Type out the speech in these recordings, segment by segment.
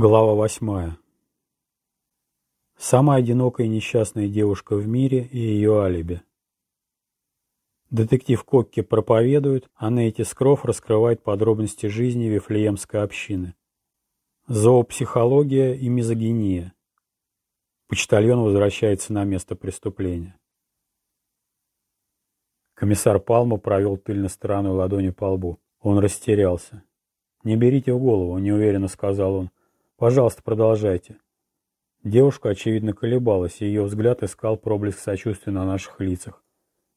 Глава восьмая. Самая одинокая и несчастная девушка в мире и ее алиби. Детектив Кокки проповедует, а Нейти Скров раскрывает подробности жизни Вифлеемской общины. Зоопсихология и мизогиния. Почтальон возвращается на место преступления. Комиссар Палма провел тыльной стороной ладони по лбу. Он растерялся. «Не берите в голову», — неуверенно сказал он. Пожалуйста, продолжайте. Девушка, очевидно, колебалась, и ее взгляд искал проблеск сочувствия на наших лицах.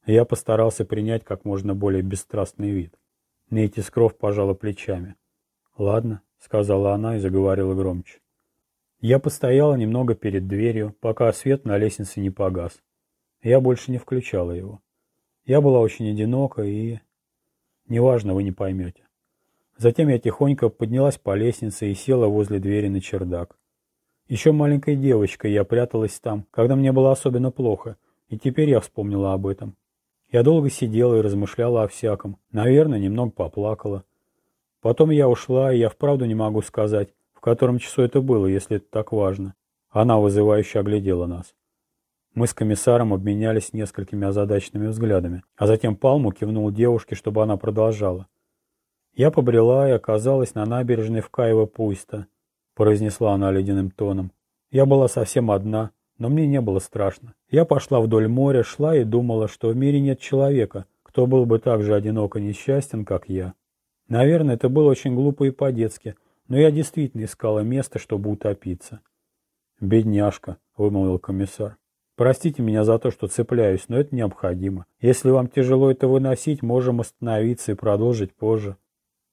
Я постарался принять как можно более бесстрастный вид. Нейти Скров пожала плечами. «Ладно», — сказала она и заговорила громче. Я постояла немного перед дверью, пока свет на лестнице не погас. Я больше не включала его. Я была очень одинока и... Неважно, вы не поймете. Затем я тихонько поднялась по лестнице и села возле двери на чердак. Еще маленькой девочкой я пряталась там, когда мне было особенно плохо, и теперь я вспомнила об этом. Я долго сидела и размышляла о всяком, наверное, немного поплакала. Потом я ушла, и я вправду не могу сказать, в котором часу это было, если это так важно. Она вызывающе оглядела нас. Мы с комиссаром обменялись несколькими озадаченными взглядами, а затем Палму кивнул девушке, чтобы она продолжала. Я побрела и оказалась на набережной в Каево-Пуйста, произнесла она ледяным тоном. Я была совсем одна, но мне не было страшно. Я пошла вдоль моря, шла и думала, что в мире нет человека, кто был бы так же одинок и несчастен, как я. Наверное, это было очень глупо и по-детски, но я действительно искала место, чтобы утопиться. «Бедняжка», — вымолвил комиссар. «Простите меня за то, что цепляюсь, но это необходимо. Если вам тяжело это выносить, можем остановиться и продолжить позже».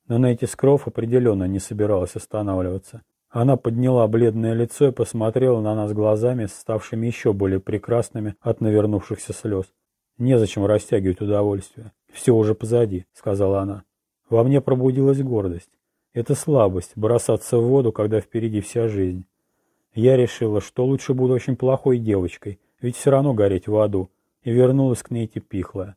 Но Нетти Скров определенно не собиралась останавливаться. Она подняла бледное лицо и посмотрела на нас глазами, ставшими еще более прекрасными от навернувшихся слез. «Незачем растягивать удовольствие. Все уже позади», — сказала она. Во мне пробудилась гордость. Это слабость — бросаться в воду, когда впереди вся жизнь. Я решила, что лучше буду очень плохой девочкой, ведь все равно гореть в аду, и вернулась к Нейте пихлая.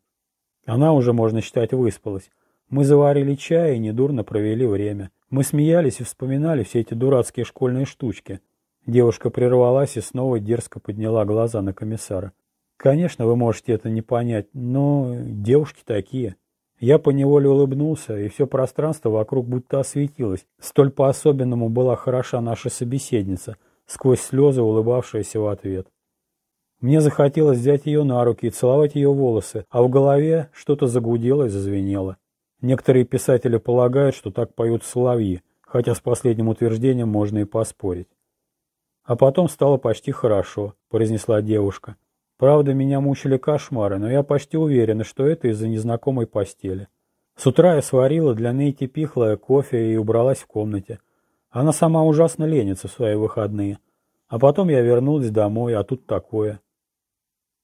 Она уже, можно считать, выспалась, мы заварили чай и недурно провели время. Мы смеялись и вспоминали все эти дурацкие школьные штучки. Девушка прервалась и снова дерзко подняла глаза на комиссара. Конечно, вы можете это не понять, но девушки такие. Я поневоле улыбнулся, и все пространство вокруг будто осветилось. Столь по-особенному была хороша наша собеседница, сквозь слезы улыбавшаяся в ответ. Мне захотелось взять ее на руки и целовать ее волосы, а в голове что-то загудело и зазвенело. Некоторые писатели полагают, что так поют соловьи, хотя с последним утверждением можно и поспорить. А потом стало почти хорошо, произнесла девушка. Правда, меня мучили кошмары, но я почти уверена, что это из-за незнакомой постели. С утра я сварила для Нейти пихлое кофе и убралась в комнате. Она сама ужасно ленится в свои выходные. А потом я вернулась домой, а тут такое.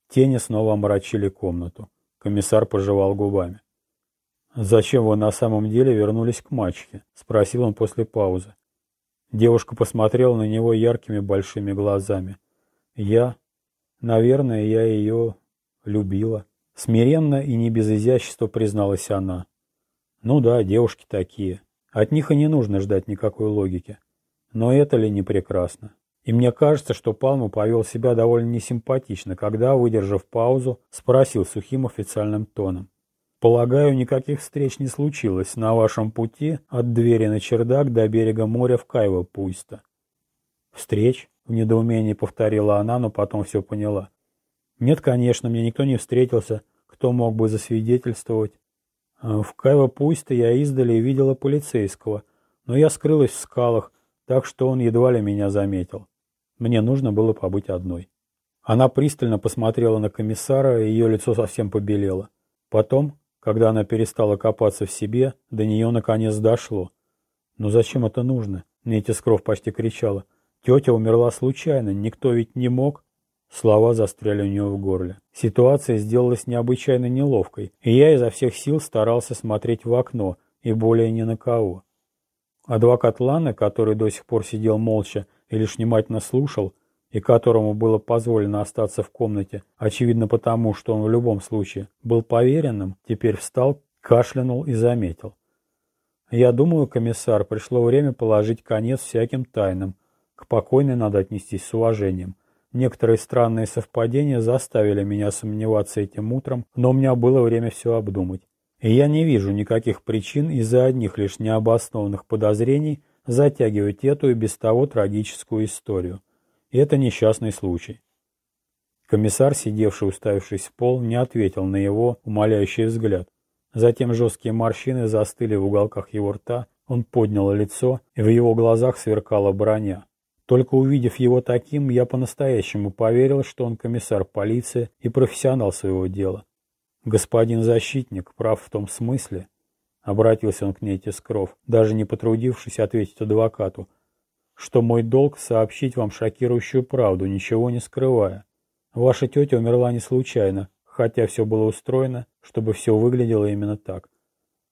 Тени снова омрачили комнату. Комиссар пожевал губами. «Зачем вы на самом деле вернулись к мачехе?» — спросил он после паузы. Девушка посмотрела на него яркими большими глазами. «Я? Наверное, я ее любила». Смиренно и не без изящества призналась она. «Ну да, девушки такие. От них и не нужно ждать никакой логики. Но это ли не прекрасно?» И мне кажется, что Палму повел себя довольно несимпатично, когда, выдержав паузу, спросил сухим официальным тоном. Полагаю, никаких встреч не случилось на вашем пути от двери на чердак до берега моря в Кайво-Пуйста. Встреч? В недоумении повторила она, но потом все поняла. Нет, конечно, мне никто не встретился, кто мог бы засвидетельствовать. А в Кайво-Пуйста я издали видела полицейского, но я скрылась в скалах, так что он едва ли меня заметил. Мне нужно было побыть одной. Она пристально посмотрела на комиссара, и ее лицо совсем побелело. Потом, когда она перестала копаться в себе, до нее наконец дошло. «Но зачем это нужно?» — Нетискров почти кричала. «Тетя умерла случайно, никто ведь не мог...» Слова застряли у нее в горле. Ситуация сделалась необычайно неловкой, и я изо всех сил старался смотреть в окно, и более ни на кого. Адвокат Ланы, который до сих пор сидел молча и лишь внимательно слушал, и которому было позволено остаться в комнате, очевидно потому, что он в любом случае был поверенным, теперь встал, кашлянул и заметил. Я думаю, комиссар, пришло время положить конец всяким тайнам. К покойной надо отнестись с уважением. Некоторые странные совпадения заставили меня сомневаться этим утром, но у меня было время все обдумать. И я не вижу никаких причин из-за одних лишь необоснованных подозрений затягивать эту и без того трагическую историю. Это несчастный случай. Комиссар, сидевший уставившись в пол, не ответил на его умоляющий взгляд. Затем жесткие морщины застыли в уголках его рта, он поднял лицо, и в его глазах сверкала броня. Только увидев его таким, я по-настоящему поверил, что он комиссар полиции и профессионал своего дела. Господин защитник прав в том смысле, обратился он к ней Тискров, даже не потрудившись ответить адвокату, что мой долг сообщить вам шокирующую правду, ничего не скрывая. Ваша тетя умерла не случайно, хотя все было устроено, чтобы все выглядело именно так.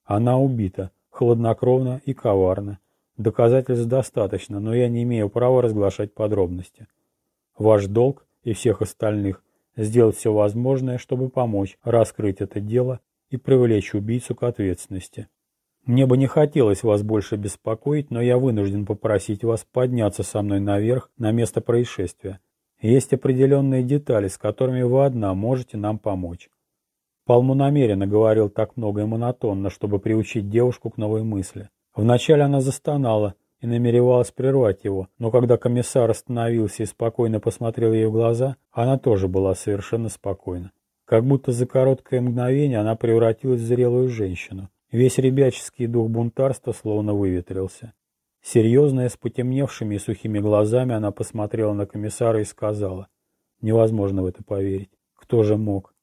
Она убита, хладнокровно и коварно, Доказательств достаточно, но я не имею права разглашать подробности. Ваш долг и всех остальных сделать все возможное, чтобы помочь раскрыть это дело и привлечь убийцу к ответственности. Мне бы не хотелось вас больше беспокоить, но я вынужден попросить вас подняться со мной наверх на место происшествия. Есть определенные детали, с которыми вы одна можете нам помочь. Палму намеренно говорил так много и монотонно, чтобы приучить девушку к новой мысли. Вначале она застонала и намеревалась прервать его, но когда комиссар остановился и спокойно посмотрел ей в глаза, она тоже была совершенно спокойна. Как будто за короткое мгновение она превратилась в зрелую женщину. Весь ребяческий дух бунтарства словно выветрился. Серьезная, с потемневшими и сухими глазами, она посмотрела на комиссара и сказала, «Невозможно в это поверить. Кто же мог?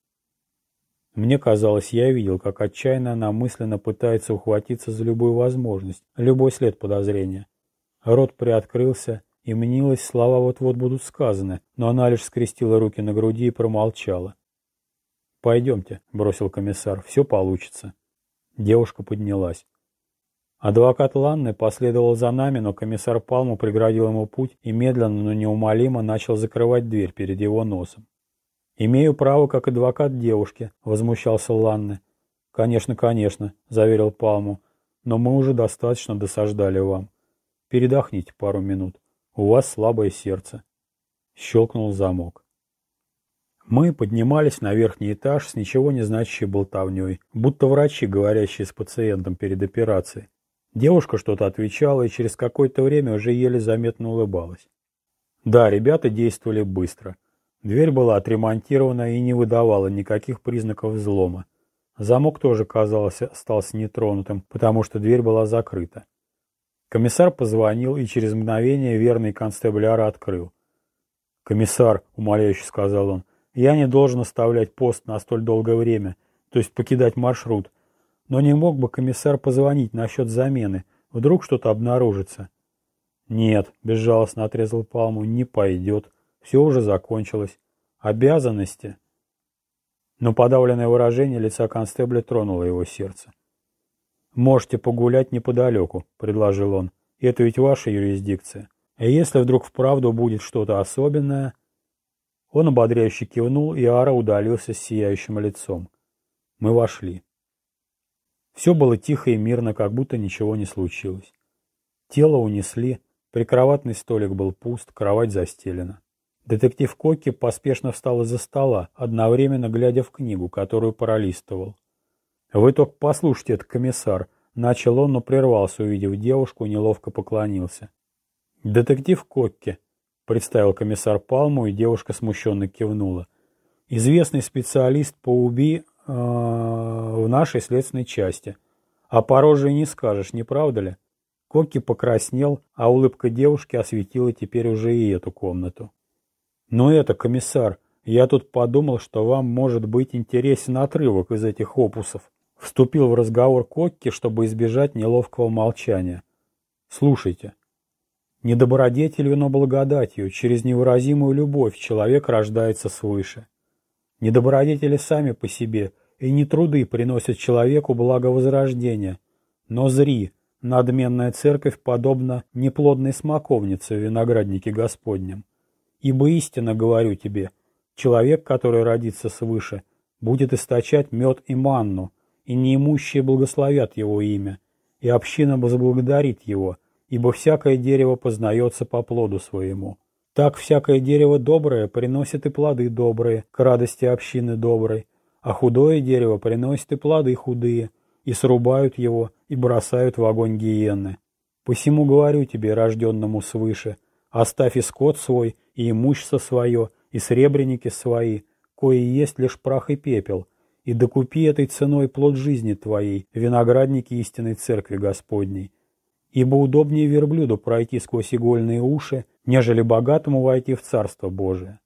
Мне казалось, я видел, как отчаянно она мысленно пытается ухватиться за любую возможность, любой след подозрения. Рот приоткрылся, и мнилось, слова вот-вот будут сказаны, но она лишь скрестила руки на груди и промолчала. «Пойдемте», — бросил комиссар, — «все получится». Девушка поднялась. Адвокат Ланны последовал за нами, но комиссар Палму преградил ему путь и медленно, но неумолимо начал закрывать дверь перед его носом. «Имею право, как адвокат девушки», — возмущался Ланне. «Конечно, конечно», — заверил Палму, — «но мы уже достаточно досаждали вам. Передохните пару минут. У вас слабое сердце». Щелкнул замок. Мы поднимались на верхний этаж с ничего не значащей болтовней, будто врачи, говорящие с пациентом перед операцией. Девушка что-то отвечала и через какое-то время уже еле заметно улыбалась. Да, ребята действовали быстро. Дверь была отремонтирована и не выдавала никаких признаков взлома. Замок тоже, казалось, остался нетронутым, потому что дверь была закрыта. Комиссар позвонил, и через мгновение верный констебляра открыл. «Комиссар», — умоляюще сказал он, — «я не должен оставлять пост на столь долгое время, то есть покидать маршрут. Но не мог бы комиссар позвонить насчет замены? Вдруг что-то обнаружится?» «Нет», — безжалостно отрезал Палму, — «не пойдет». Все уже закончилось. Обязанности. Но подавленное выражение лица констебля тронуло его сердце. «Можете погулять неподалеку», — предложил он. «Это ведь ваша юрисдикция. И если вдруг вправду будет что-то особенное...» Он ободряюще кивнул, и Ара удалился с сияющим лицом. Мы вошли. Все было тихо и мирно, как будто ничего не случилось. Тело унесли, прикроватный столик был пуст, кровать застелена. Детектив Коки поспешно встал из-за стола, одновременно глядя в книгу, которую пролистывал. «Вы только послушайте, это комиссар», — начал он, но прервался, увидев девушку, неловко поклонился. «Детектив Кокки», — представил комиссар Палму, и девушка смущенно кивнула. «Известный специалист по УБИ э, в нашей следственной части. А по роже не скажешь, не правда ли?» Кокки покраснел, а улыбка девушки осветила теперь уже и эту комнату. Но это, комиссар, я тут подумал, что вам может быть интересен отрывок из этих опусов. Вступил в разговор Кокки, чтобы избежать неловкого молчания. Слушайте. Недобродетелью, но благодатью, через невыразимую любовь человек рождается свыше. Недобродетели сами по себе и не труды приносят человеку благовозрождение. Но зри, надменная церковь подобна неплодной смоковнице в винограднике Господнем. Ибо истинно говорю тебе, человек, который родится свыше, будет источать мед и манну, и неимущие благословят его имя, и община возблагодарит его, ибо всякое дерево познается по плоду своему. Так всякое дерево доброе приносит и плоды добрые, к радости общины доброй, а худое дерево приносит и плоды худые, и срубают его, и бросают в огонь гиенны. Посему говорю тебе, рожденному свыше, оставь и скот свой, и имущество свое, и сребреники свои, кое есть лишь прах и пепел, и докупи этой ценой плод жизни твоей, виноградники истинной церкви Господней. Ибо удобнее верблюду пройти сквозь игольные уши, нежели богатому войти в Царство Божие.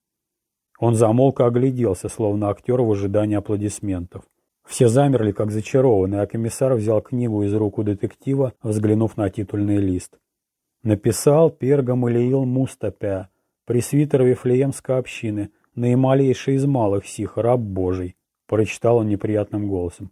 Он замолк и огляделся, словно актер в ожидании аплодисментов. Все замерли, как зачарованные, а комиссар взял книгу из рук у детектива, взглянув на титульный лист. Написал Пергам Илиил Мустапя, пресвитер Вифлеемской общины, наималейший из малых сих, раб Божий, прочитал он неприятным голосом.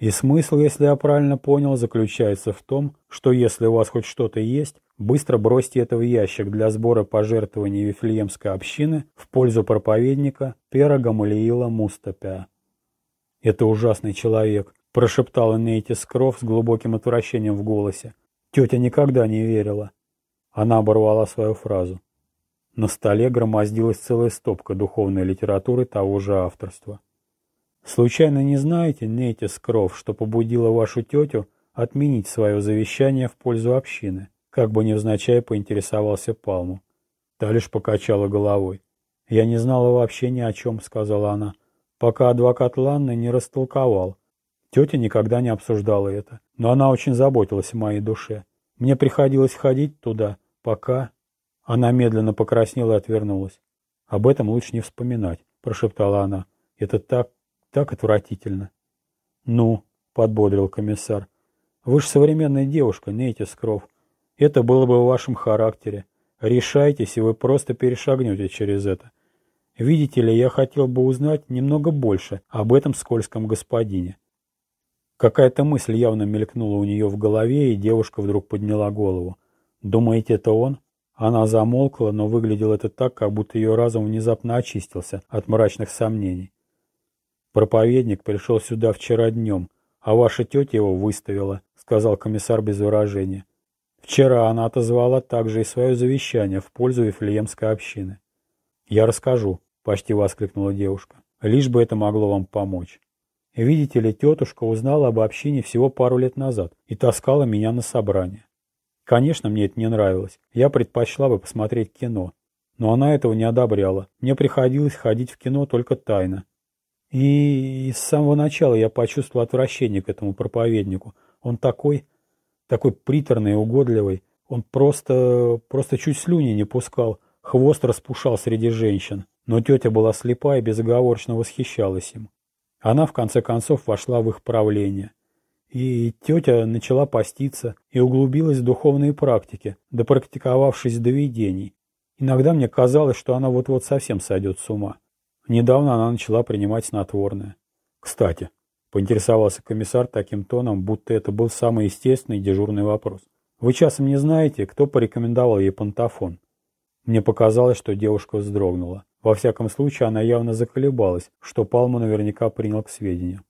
И смысл, если я правильно понял, заключается в том, что если у вас хоть что-то есть, быстро бросьте это в ящик для сбора пожертвований Вифлеемской общины в пользу проповедника Пера Гамалиила Мустапя. «Это ужасный человек», – прошептала Нейти Скров с глубоким отвращением в голосе. Тетя никогда не верила. Она оборвала свою фразу. На столе громоздилась целая стопка духовной литературы того же авторства. «Случайно не знаете, Нейти Скров, что побудило вашу тетю отменить свое завещание в пользу общины?» Как бы невзначай поинтересовался Палму. Та лишь покачала головой. «Я не знала вообще ни о чем», — сказала она пока адвокат Ланны не растолковал. Тетя никогда не обсуждала это, но она очень заботилась о моей душе. Мне приходилось ходить туда, пока... Она медленно покраснела и отвернулась. «Об этом лучше не вспоминать», — прошептала она. «Это так, так отвратительно». «Ну», — подбодрил комиссар, — «вы же современная девушка, Нейти Скров. Это было бы в вашем характере. Решайтесь, и вы просто перешагнете через это. Видите ли, я хотел бы узнать немного больше об этом скользком господине. Какая-то мысль явно мелькнула у нее в голове, и девушка вдруг подняла голову. «Думаете, это он?» Она замолкла, но выглядело это так, как будто ее разум внезапно очистился от мрачных сомнений. «Проповедник пришел сюда вчера днем, а ваша тетя его выставила», — сказал комиссар без выражения. «Вчера она отозвала также и свое завещание в пользу Вифлеемской общины». «Я расскажу», — почти воскликнула девушка. «Лишь бы это могло вам помочь. Видите ли, тетушка узнала об общине всего пару лет назад и таскала меня на собрание. Конечно, мне это не нравилось. Я предпочла бы посмотреть кино. Но она этого не одобряла. Мне приходилось ходить в кино только тайно. И с самого начала я почувствовал отвращение к этому проповеднику. Он такой, такой приторный угодливый. Он просто, просто чуть слюни не пускал. Хвост распушал среди женщин. Но тетя была слепа и безоговорочно восхищалась им. Она, в конце концов, вошла в их правление. И тетя начала поститься и углубилась в духовные практики, допрактиковавшись до видений. Иногда мне казалось, что она вот-вот совсем сойдет с ума. Недавно она начала принимать снотворное. Кстати, поинтересовался комиссар таким тоном, будто это был самый естественный дежурный вопрос. Вы часом не знаете, кто порекомендовал ей пантофон? Мне показалось, что девушка вздрогнула. Во всяком случае, она явно заколебалась, что Палму наверняка принял к сведению.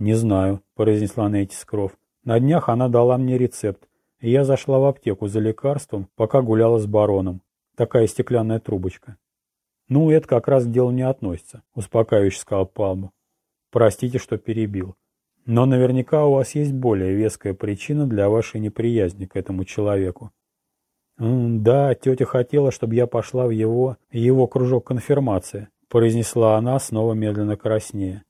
«Не знаю», — произнесла Нейти Скров. «На днях она дала мне рецепт, и я зашла в аптеку за лекарством, пока гуляла с бароном. Такая стеклянная трубочка». «Ну, это как раз к делу не относится», — успокаивающе сказал Палму. «Простите, что перебил. Но наверняка у вас есть более веская причина для вашей неприязни к этому человеку. «Да, тетя хотела, чтобы я пошла в его, его кружок конфирмации», произнесла она, снова медленно краснея.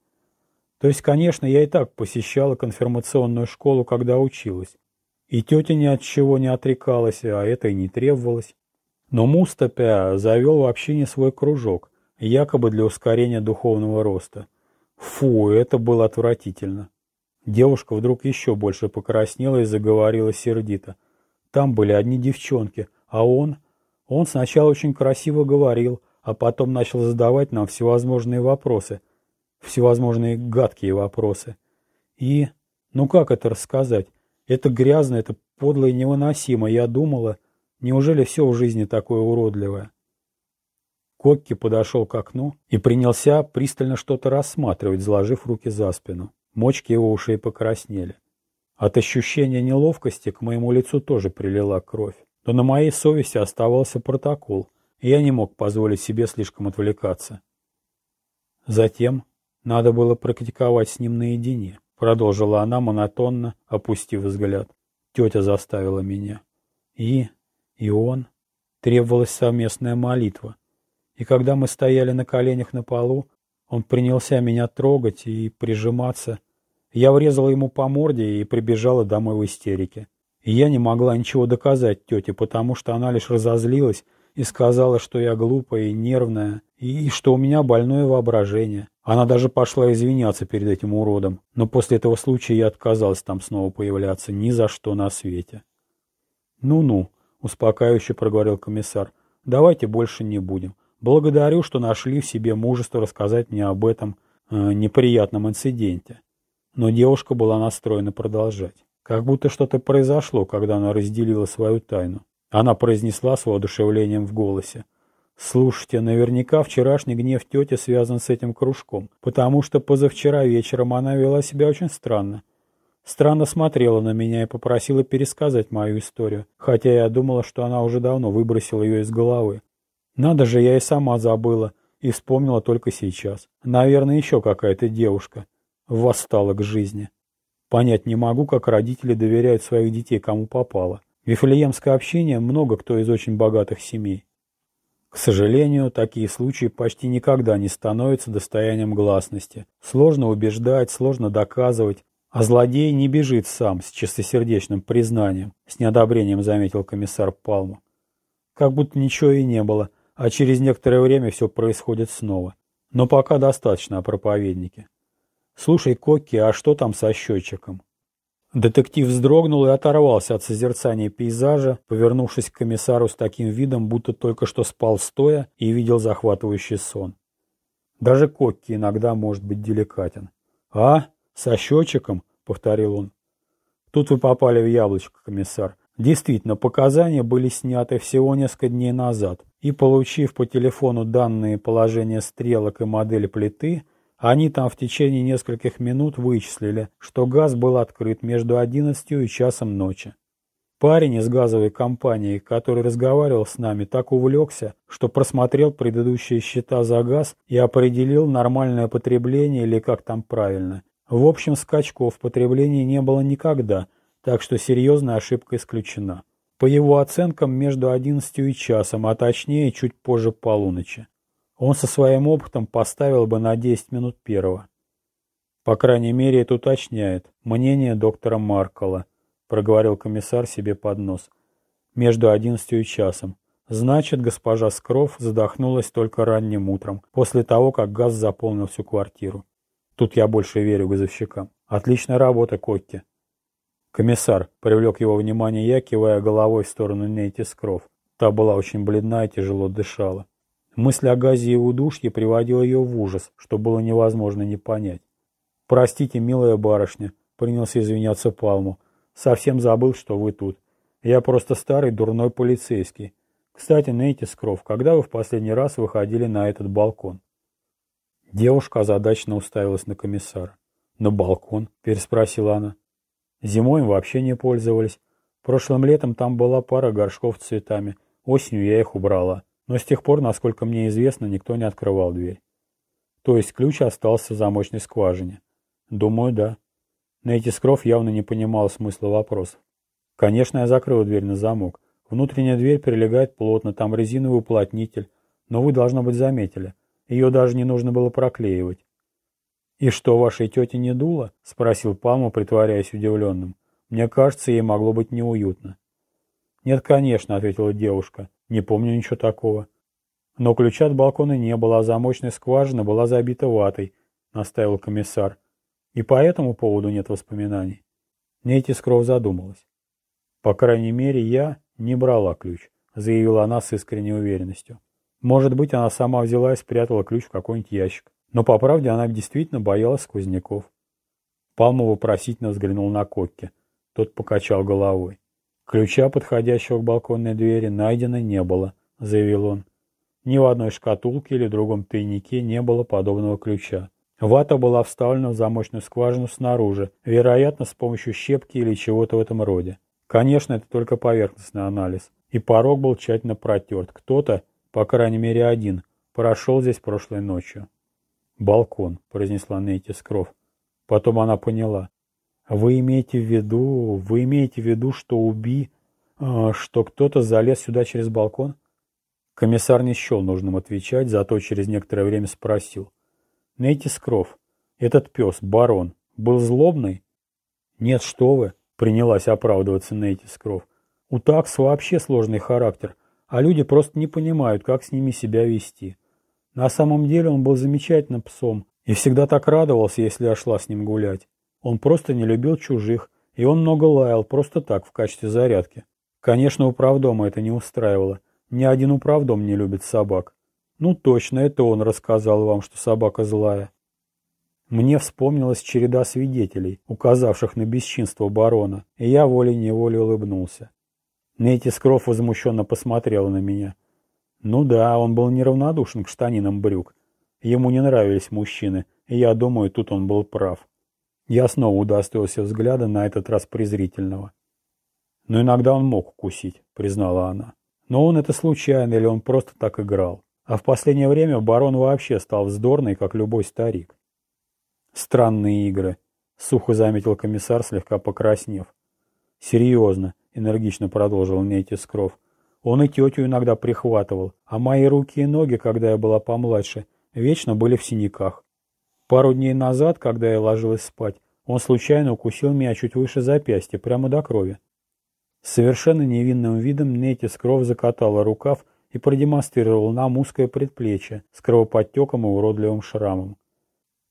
То есть, конечно, я и так посещала конфирмационную школу, когда училась. И тетя ни от чего не отрекалась, а это и не требовалось. Но Мустапя завел в общине свой кружок, якобы для ускорения духовного роста. Фу, это было отвратительно. Девушка вдруг еще больше покраснела и заговорила сердито. Там были одни девчонки, а он... Он сначала очень красиво говорил, а потом начал задавать нам всевозможные вопросы. Всевозможные гадкие вопросы. И... Ну как это рассказать? Это грязно, это подло и невыносимо. Я думала, неужели все в жизни такое уродливое? Кокки подошел к окну и принялся пристально что-то рассматривать, заложив руки за спину. Мочки его ушей покраснели. От ощущения неловкости к моему лицу тоже прилила кровь. Но на моей совести оставался протокол, и я не мог позволить себе слишком отвлекаться. Затем надо было практиковать с ним наедине, продолжила она монотонно, опустив взгляд. Тетя заставила меня. И... и он... Требовалась совместная молитва. И когда мы стояли на коленях на полу, он принялся меня трогать и прижиматься. Я врезала ему по морде и прибежала домой в истерике. И я не могла ничего доказать тете, потому что она лишь разозлилась и сказала, что я глупая и нервная, и что у меня больное воображение. Она даже пошла извиняться перед этим уродом, но после этого случая я отказалась там снова появляться ни за что на свете. «Ну-ну», — успокаивающе проговорил комиссар, — «давайте больше не будем. Благодарю, что нашли в себе мужество рассказать мне об этом э, неприятном инциденте». Но девушка была настроена продолжать. Как будто что-то произошло, когда она разделила свою тайну. Она произнесла с воодушевлением в голосе. «Слушайте, наверняка вчерашний гнев тети связан с этим кружком, потому что позавчера вечером она вела себя очень странно. Странно смотрела на меня и попросила пересказать мою историю, хотя я думала, что она уже давно выбросила ее из головы. Надо же, я и сама забыла, и вспомнила только сейчас. Наверное, еще какая-то девушка восстала к жизни. Понять не могу, как родители доверяют своих детей кому попало. Вифлеемское общение много кто из очень богатых семей. К сожалению, такие случаи почти никогда не становятся достоянием гласности. Сложно убеждать, сложно доказывать, а злодей не бежит сам с чистосердечным признанием, с неодобрением заметил комиссар Палму. Как будто ничего и не было, а через некоторое время все происходит снова. Но пока достаточно о проповеднике. Слушай, Кокки, а что там со счетчиком? Детектив вздрогнул и оторвался от созерцания пейзажа, повернувшись к комиссару с таким видом, будто только что спал стоя и видел захватывающий сон. Даже Кокки иногда может быть деликатен. «А? Со счетчиком?» — повторил он. «Тут вы попали в яблочко, комиссар. Действительно, показания были сняты всего несколько дней назад, и, получив по телефону данные положения стрелок и модели плиты, они там в течение нескольких минут вычислили, что газ был открыт между 11 и часом ночи. Парень из газовой компании, который разговаривал с нами, так увлекся, что просмотрел предыдущие счета за газ и определил нормальное потребление или как там правильно. В общем, скачков в потреблении не было никогда, так что серьезная ошибка исключена. По его оценкам, между 11 и часом, а точнее чуть позже полуночи. Он со своим опытом поставил бы на 10 минут первого. По крайней мере, это уточняет мнение доктора Маркола, проговорил комиссар себе под нос. Между 11 и часом. Значит, госпожа Скров задохнулась только ранним утром, после того, как газ заполнил всю квартиру. Тут я больше верю газовщикам. Отличная работа, Котти. Комиссар привлек его внимание я, кивая головой в сторону Нейти Скров. Та была очень бледна и тяжело дышала. Мысль о газе и удушье приводила ее в ужас, что было невозможно не понять. «Простите, милая барышня», — принялся извиняться Палму. «Совсем забыл, что вы тут. Я просто старый дурной полицейский. Кстати, Нейти Скров, когда вы в последний раз выходили на этот балкон?» Девушка озадаченно уставилась на комиссара. «На балкон?» — переспросила она. «Зимой им вообще не пользовались. Прошлым летом там была пара горшков с цветами. Осенью я их убрала. Но с тех пор, насколько мне известно, никто не открывал дверь. То есть ключ остался в замочной скважине. Думаю, да. Нейти Скров явно не понимал смысла вопроса. Конечно, я закрыл дверь на замок. Внутренняя дверь прилегает плотно, там резиновый уплотнитель. Но вы, должно быть, заметили. Ее даже не нужно было проклеивать. «И что, вашей тете не дуло?» — спросил Палма, притворяясь удивленным. «Мне кажется, ей могло быть неуютно». «Нет, конечно», — ответила девушка. Не помню ничего такого. Но ключа от балкона не было, а замочная скважина была забита ватой, настаивал комиссар. И по этому поводу нет воспоминаний. Нейти Скров задумалась. По крайней мере, я не брала ключ, заявила она с искренней уверенностью. Может быть, она сама взяла и спрятала ключ в какой-нибудь ящик. Но, по правде, она действительно боялась сквозняков. Палма вопросительно взглянул на Кокки. Тот покачал головой. «Ключа, подходящего к балконной двери, найдено не было», — заявил он. «Ни в одной шкатулке или другом тайнике не было подобного ключа. Вата была вставлена в замочную скважину снаружи, вероятно, с помощью щепки или чего-то в этом роде. Конечно, это только поверхностный анализ. И порог был тщательно протерт. Кто-то, по крайней мере один, прошел здесь прошлой ночью. «Балкон», — произнесла Нейти Скров. Потом она поняла. «Вы имеете в виду... Вы имеете в виду, что уби... Э, что кто-то залез сюда через балкон?» Комиссар не счел нужным отвечать, зато через некоторое время спросил. «Нейти Скров, этот пес, барон, был злобный?» «Нет, что вы!» — принялась оправдываться Нейти Скров. «У такс вообще сложный характер, а люди просто не понимают, как с ними себя вести. На самом деле он был замечательным псом и всегда так радовался, если я шла с ним гулять. Он просто не любил чужих, и он много лаял, просто так, в качестве зарядки. Конечно, управдома это не устраивало. Ни один управдом не любит собак. Ну точно, это он рассказал вам, что собака злая. Мне вспомнилась череда свидетелей, указавших на бесчинство барона, и я волей-неволей улыбнулся. Нейти Скров возмущенно посмотрела на меня. Ну да, он был неравнодушен к штанинам брюк. Ему не нравились мужчины, и я думаю, тут он был прав. Я снова удостоился взгляда, на этот раз презрительного. Но иногда он мог укусить, признала она. Но он это случайно или он просто так играл. А в последнее время барон вообще стал вздорный, как любой старик. Странные игры, сухо заметил комиссар, слегка покраснев. Серьезно, энергично продолжил Нейти Скров. Он и тетю иногда прихватывал, а мои руки и ноги, когда я была помладше, вечно были в синяках. Пару дней назад, когда я ложилась спать, он случайно укусил меня чуть выше запястья, прямо до крови. С совершенно невинным видом Нетис Кров закатала рукав и продемонстрировал нам узкое предплечье с кровоподтеком и уродливым шрамом.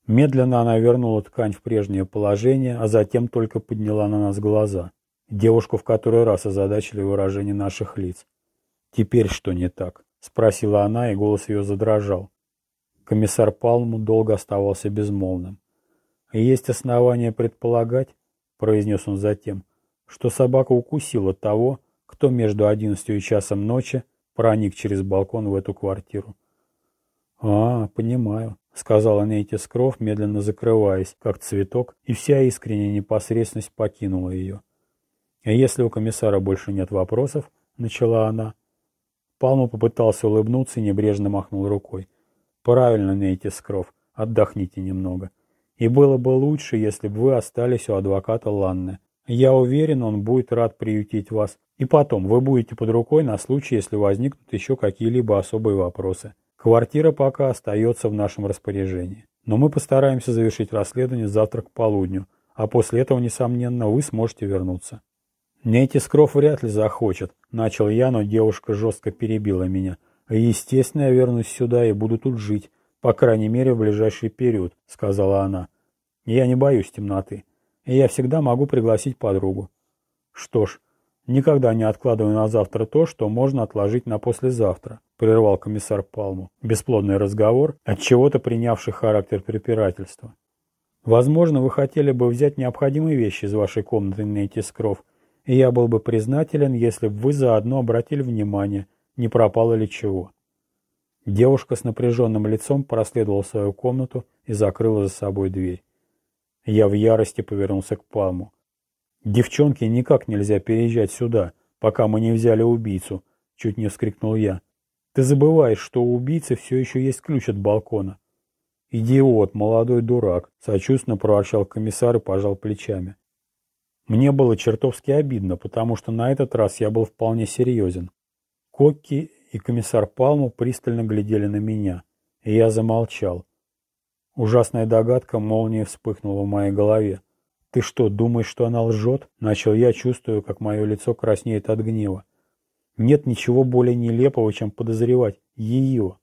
Медленно она вернула ткань в прежнее положение, а затем только подняла на нас глаза. Девушку в который раз озадачили выражение наших лиц. «Теперь что не так?» — спросила она, и голос ее задрожал. Комиссар Палму долго оставался безмолвным. «Есть основания предполагать», — произнес он затем, «что собака укусила того, кто между одиннадцатью и часом ночи проник через балкон в эту квартиру». «А, понимаю», — сказала Нейти Скров, медленно закрываясь, как цветок, и вся искренняя непосредственность покинула ее. «А если у комиссара больше нет вопросов?» — начала она. Палма попытался улыбнуться и небрежно махнул рукой. Правильно, Нейти Скров, отдохните немного. И было бы лучше, если бы вы остались у адвоката Ланны. Я уверен, он будет рад приютить вас. И потом, вы будете под рукой на случай, если возникнут еще какие-либо особые вопросы. Квартира пока остается в нашем распоряжении. Но мы постараемся завершить расследование завтра к полудню, а после этого, несомненно, вы сможете вернуться. Нейти Скров вряд ли захочет, начал я, но девушка жестко перебила меня. «Естественно, я вернусь сюда и буду тут жить, по крайней мере, в ближайший период», — сказала она. «Я не боюсь темноты, и я всегда могу пригласить подругу». «Что ж, никогда не откладывай на завтра то, что можно отложить на послезавтра», — прервал комиссар Палму. Бесплодный разговор, от чего-то принявший характер препирательства. «Возможно, вы хотели бы взять необходимые вещи из вашей комнаты, Нейти Скров, и я был бы признателен, если бы вы заодно обратили внимание не пропало ли чего. Девушка с напряженным лицом проследовала свою комнату и закрыла за собой дверь. Я в ярости повернулся к Палму. «Девчонке никак нельзя переезжать сюда, пока мы не взяли убийцу», — чуть не вскрикнул я. «Ты забываешь, что у убийцы все еще есть ключ от балкона». «Идиот, молодой дурак», — сочувственно проворчал комиссар и пожал плечами. Мне было чертовски обидно, потому что на этот раз я был вполне серьезен. Кокки и комиссар Палму пристально глядели на меня, и я замолчал. Ужасная догадка молнией вспыхнула в моей голове. «Ты что, думаешь, что она лжет?» Начал я, чувствую, как мое лицо краснеет от гнева. Нет ничего более нелепого, чем подозревать ее.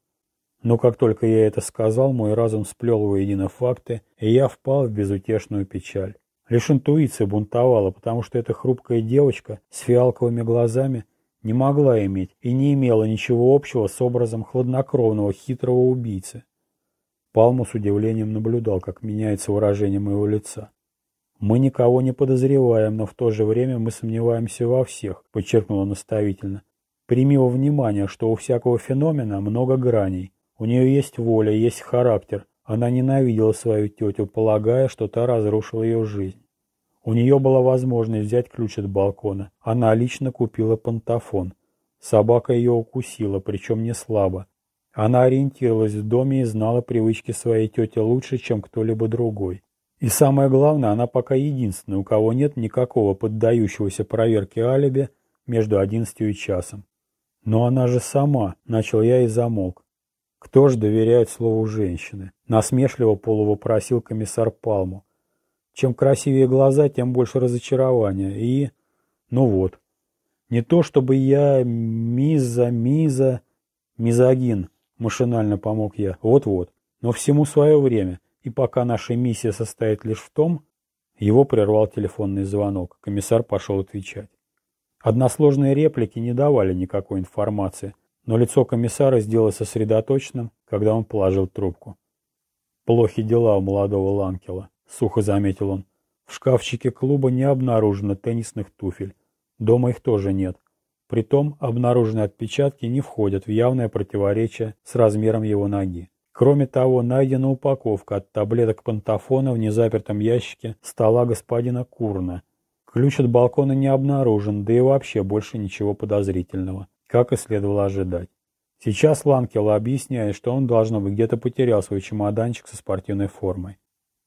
Но как только я это сказал, мой разум сплел воедино факты, и я впал в безутешную печаль. Лишь интуиция бунтовала, потому что эта хрупкая девочка с фиалковыми глазами не могла иметь и не имела ничего общего с образом хладнокровного хитрого убийцы. Палму с удивлением наблюдал, как меняется выражение моего лица. «Мы никого не подозреваем, но в то же время мы сомневаемся во всех», — подчеркнула наставительно. «Прими во внимание, что у всякого феномена много граней. У нее есть воля, есть характер, Она ненавидела свою тетю, полагая, что та разрушила ее жизнь. У нее была возможность взять ключ от балкона. Она лично купила пантофон. Собака ее укусила, причем не слабо. Она ориентировалась в доме и знала привычки своей тети лучше, чем кто-либо другой. И самое главное, она пока единственная, у кого нет никакого поддающегося проверке алиби между одиннадцатью и часом. Но она же сама, начал я и замолк. Кто ж доверяет слову женщины? Насмешливо полувопросил комиссар Палму. Чем красивее глаза, тем больше разочарования. И... ну вот. Не то чтобы я миза, миза, мизогин, машинально помог я. Вот-вот. Но всему свое время. И пока наша миссия состоит лишь в том... Его прервал телефонный звонок. Комиссар пошел отвечать. Односложные реплики не давали никакой информации, но лицо комиссара сделалось сосредоточенным, когда он положил трубку. Плохи дела у молодого Ланкела. — сухо заметил он. «В шкафчике клуба не обнаружено теннисных туфель. Дома их тоже нет. Притом обнаруженные отпечатки не входят в явное противоречие с размером его ноги. Кроме того, найдена упаковка от таблеток пантофона в незапертом ящике стола господина Курна. Ключ от балкона не обнаружен, да и вообще больше ничего подозрительного, как и следовало ожидать. Сейчас Ланкел объясняет, что он, должно быть, где-то потерял свой чемоданчик со спортивной формой.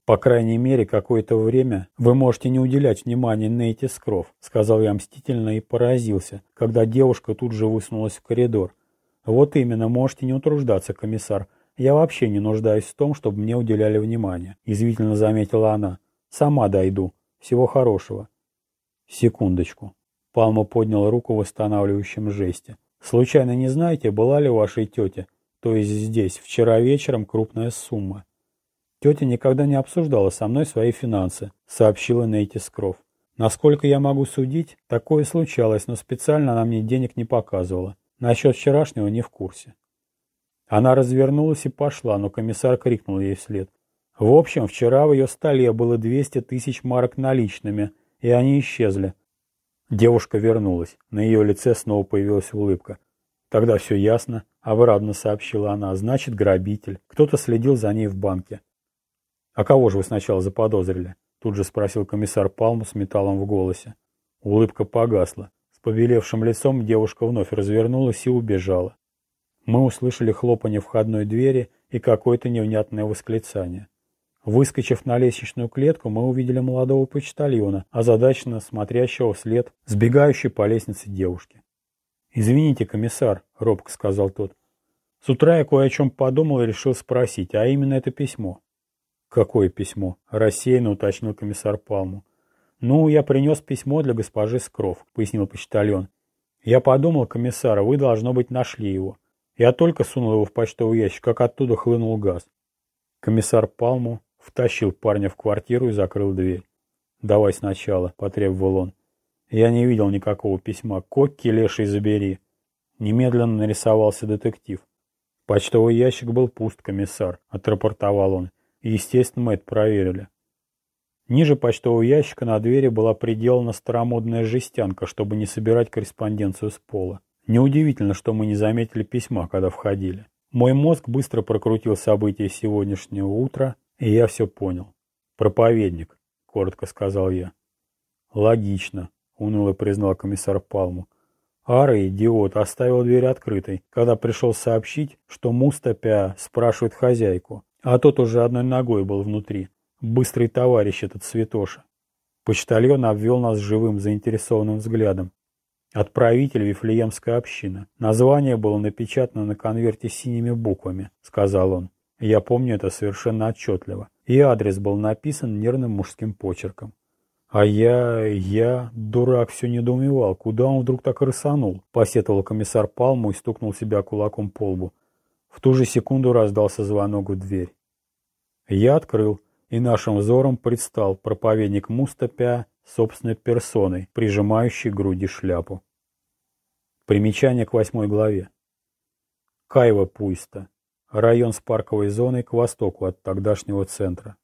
По крайней мере, какое-то время вы можете не уделять внимания Нейти Скров, сказал я мстительно и поразился, когда девушка тут же высунулась в коридор. Вот именно, можете не утруждаться, комиссар. Я вообще не нуждаюсь в том, чтобы мне уделяли внимание, извительно заметила она. Сама дойду. Всего хорошего. Секундочку. Палма поднял руку в восстанавливающем жесте. Случайно не знаете, была ли у вашей тети, то есть здесь, вчера вечером крупная сумма? Тетя никогда не обсуждала со мной свои финансы, сообщила Нейти Скров. Насколько я могу судить, такое случалось, но специально она мне денег не показывала. Насчет вчерашнего не в курсе. Она развернулась и пошла, но комиссар крикнул ей вслед. В общем, вчера в ее столе было 200 тысяч марок наличными, и они исчезли. Девушка вернулась. На ее лице снова появилась улыбка. Тогда все ясно, обрадованно сообщила она. Значит, грабитель. Кто-то следил за ней в банке. «А кого же вы сначала заподозрили?» Тут же спросил комиссар Палму с металлом в голосе. Улыбка погасла. С побелевшим лицом девушка вновь развернулась и убежала. Мы услышали хлопанье входной двери и какое-то невнятное восклицание. Выскочив на лестничную клетку, мы увидели молодого почтальона, озадаченно смотрящего вслед сбегающей по лестнице девушки. «Извините, комиссар», — робко сказал тот. «С утра я кое о чем подумал и решил спросить, а именно это письмо. «Какое письмо?» – рассеянно уточнил комиссар Палму. «Ну, я принес письмо для госпожи Скров», – пояснил почтальон. «Я подумал, комиссара, вы, должно быть, нашли его. Я только сунул его в почтовый ящик, как оттуда хлынул газ». Комиссар Палму втащил парня в квартиру и закрыл дверь. «Давай сначала», – потребовал он. «Я не видел никакого письма. Кокки леший забери». Немедленно нарисовался детектив. «Почтовый ящик был пуст, комиссар», – отрапортовал он. Естественно, мы это проверили. Ниже почтового ящика на двери была приделана старомодная жестянка, чтобы не собирать корреспонденцию с пола. Неудивительно, что мы не заметили письма, когда входили. Мой мозг быстро прокрутил события сегодняшнего утра, и я все понял. «Проповедник», — коротко сказал я. «Логично», — уныло признал комиссар Палму. Ара, идиот, оставил дверь открытой, когда пришел сообщить, что Мустапя спрашивает хозяйку, а тот уже одной ногой был внутри. Быстрый товарищ этот святоша. Почтальон обвел нас живым, заинтересованным взглядом. Отправитель Вифлеемская община. Название было напечатано на конверте синими буквами, сказал он. Я помню это совершенно отчетливо. И адрес был написан нервным мужским почерком. А я, я, дурак, все недоумевал, куда он вдруг так рысанул, посетовал комиссар Палму и стукнул себя кулаком по лбу. В ту же секунду раздался звонок в дверь. Я открыл, и нашим взором предстал проповедник Мустапя собственной персоной, прижимающий к груди шляпу. Примечание к восьмой главе. Кайва Пуйста. Район с парковой зоной к востоку от тогдашнего центра.